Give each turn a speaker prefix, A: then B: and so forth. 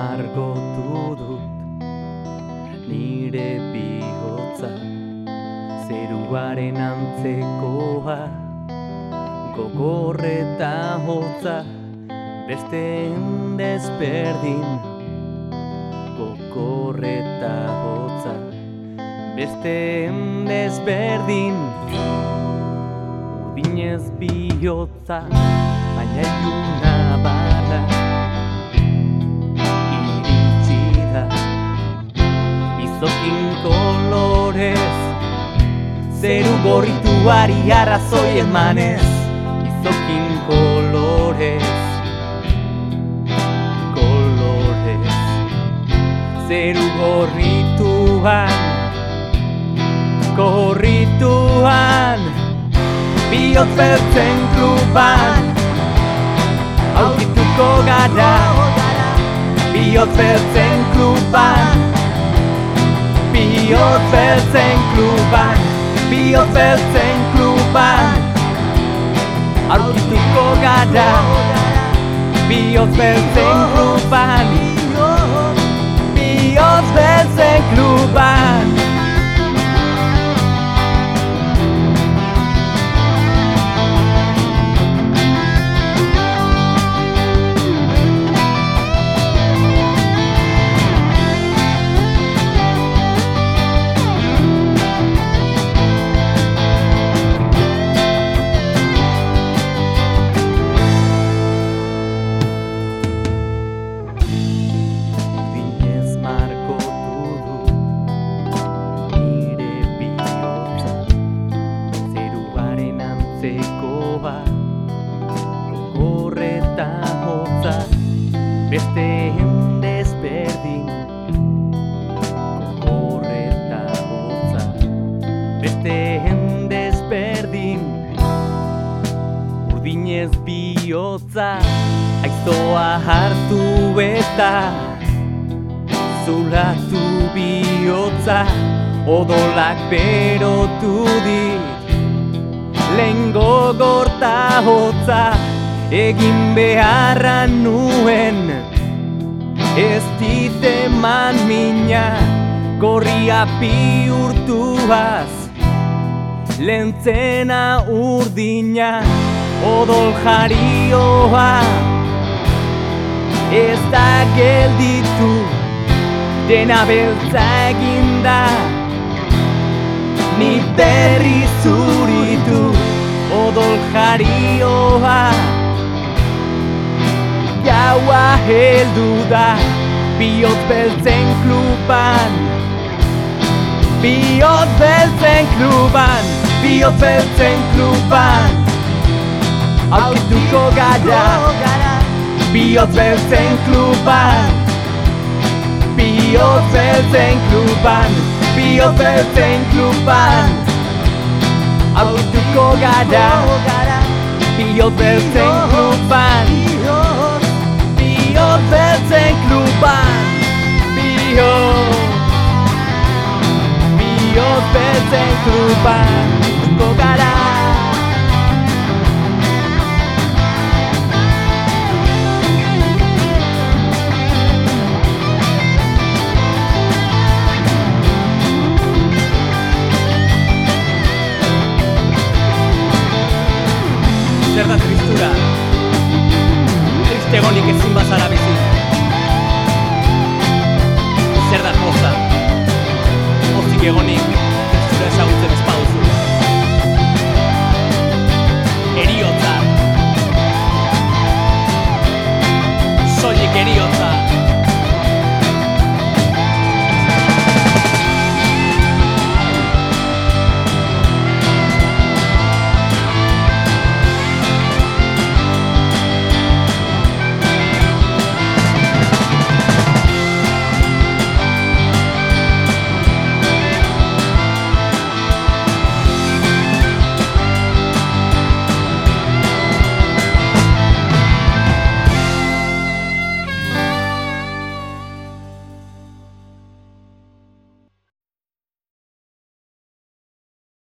A: Margotu dut Nire bihotza Zeruaren antzekoa. Gogorreta hotza Beste desberdin. Gogorreta hotza Beste desberdin. Urdinez bihotza Baina iluna bada Da Izokin kolorez Zeru gorrituari arrazoi emanez. Izokin kolorez Kolorez Zeru gorrituan Gorrituan. Biot beltzen kluban Aukituko gara. Biot beltzen kluban Biot beltzen kluban Biot beltzen kluban Aukituko gara Biot beltzen kluban Biot beltzen kluban antzekoa Gogorreta hotza Beste desberdin Gogorreta hotza Beste desberdin Urdinez bihotza Aizoa hartu eta Zulatu bihotza Odolak berotu dit Lehen gogorta hotza Egin beharra nuen. Ez dit eman mina Gorria bihurtuaz. Lentzena urdina Odol jarioa. Ez da gelditu Dena beltza eginda. Ni berri zuritu Odol jarioa. Gaua heldu da Biot beltzen kluban. Biot beltzen kluban Biot beltzen kluban. Aukituko gara Biot beltzen kluban. Biot beltzen kluban Biot beltzen kluban Aukituko gara Biot beltzen kluban. Biot beltzen kluban. Biot Biot beltzen kluban. Aukituko gara zer da tristura? Triste egonik ezin bazara bizi. Zer da poza Hortik egonik.